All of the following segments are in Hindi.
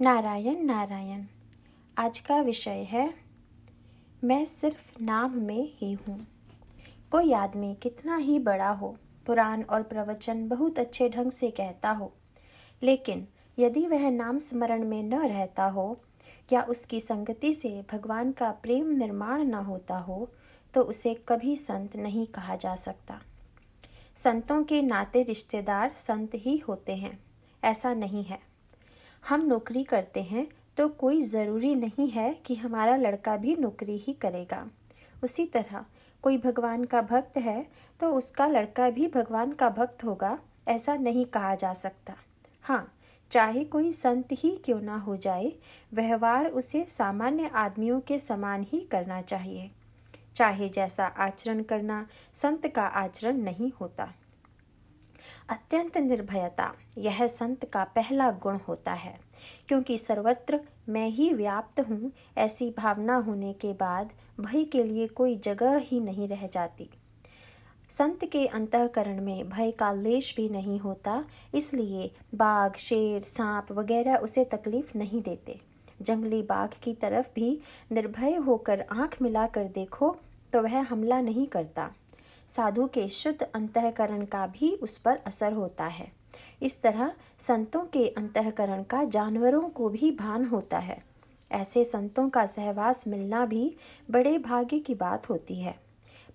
नारायण नारायण। आज का विषय है, मैं सिर्फ़ नाम में ही हूँ। कोई आदमी कितना ही बड़ा हो, पुराण और प्रवचन बहुत अच्छे ढंग से कहता हो, लेकिन यदि वह नाम स्मरण में न रहता हो या उसकी संगति से भगवान का प्रेम निर्माण न होता हो तो उसे कभी संत नहीं कहा जा सकता। संतों के नाते रिश्तेदार संत ही होते हैं, ऐसा नहीं है। हम नौकरी करते हैं तो कोई ज़रूरी नहीं है कि हमारा लड़का भी नौकरी ही करेगा। उसी तरह, कोई भगवान का भक्त है तो उसका लड़का भी भगवान का भक्त होगा, ऐसा नहीं कहा जा सकता। हाँ चाहे कोई संत ही क्यों ना हो जाए, व्यवहार उसे सामान्य आदमियों के समान ही करना चाहिए। चाहे जैसा आचरण करना, संत का आचरण नहीं होता। अत्यंत निर्भयता। यह संत का पहला गुण होता है। क्योंकि सर्वत्र मैं ही व्याप्त हूँ, ऐसी भावना होने के बाद भय के लिए कोई जगह ही नहीं रह जाती। संत के अंतकरण में भय का लेश भी नहीं होता, इसलिए बाघ, शेर, सांप वगैरह उसे तकलीफ़ नहीं देते। जंगली बाघ की तरफ़ भी निर्भय होकर आँख मिलाकर देखो तो वह हमला नहीं करता। साधु के शुद्ध अंतकरण का भी उस पर असर होता है। इस तरह संतों के अंतकरण का जानवरों को भी भान होता है। ऐसे संतों का सहवास मिलना भी बड़े भाग्य की बात होती है।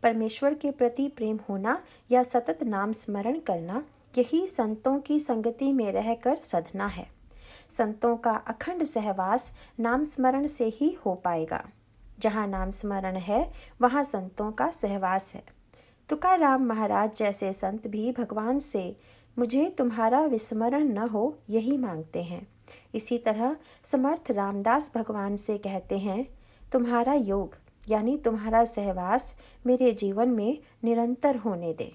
परमेश्वर के प्रति प्रेम होना या सतत नाम स्मरण करना, यही संतों की संगति में रहकर सधना है। संतों का अखंड सहवास नाम स्मरण से ही हो पाएगा। जहाँ नाम स्मरण है, वहाँ संतों का सहवास है। तुकाराम महाराज जैसे संत भी भगवान से, मुझे तुम्हारा विस्मरण न हो, यही मांगते हैं। इसी तरह समर्थ रामदास भगवान से कहते हैं, तुम्हारा योग, यानी तुम्हारा सहवास मेरे जीवन में निरंतर होने दे।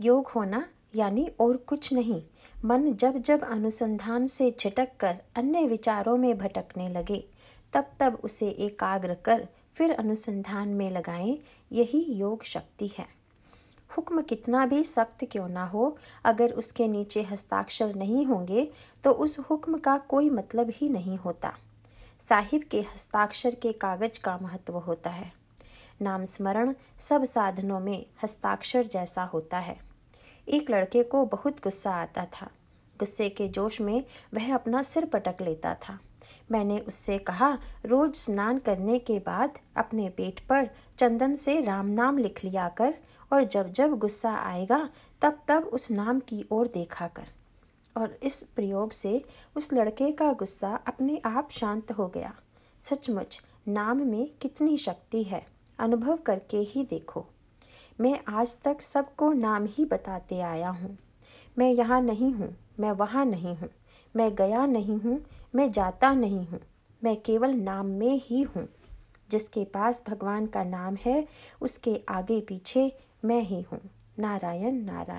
योग होना, यानी और कुछ नहीं, मन जब जब अनुसंधान से छिटक कर अन्य विचारों में भटकने लगे। तब तब उसे एकाग्र कर फिर अनुसंधान में लगाएँ, यही योग शक्ति है। हुक्म कितना भी सख्त क्यों ना हो, अगर उसके नीचे हस्ताक्षर नहीं होंगे तो उस हुक्म का कोई मतलब ही नहीं होता। साहिब के हस्ताक्षर के कागज़ का महत्व होता है। नाम स्मरण सब साधनों में हस्ताक्षर जैसा होता है। एक लड़के को बहुत गुस्सा आता था। गुस्से के जोश में वह अपना सिर पटक लेता था। मैंने उससे कहा, रोज स्नान करने के बाद अपने पेट पर चंदन से राम नाम लिख लिया कर और जब जब गुस्सा आएगा, तब तब उस नाम की ओर देखा कर। और इस प्रयोग से उस लड़के का गुस्सा अपने आप शांत हो गया। सचमुच, नाम में कितनी शक्ति है, अनुभव करके ही देखो। मैं आज तक सबको नाम ही बताते आया हूँ। मैं यहाँ नहीं हूँ। मैं वहाँ नहीं हूँ। मैं गया नहीं हूँ, मैं जाता नहीं हूँ। मैं केवल नाम में ही हूँ। जिसके पास भगवान का नाम है, उसके आगे पीछे मैं ही हूँ। नारायण नारायण।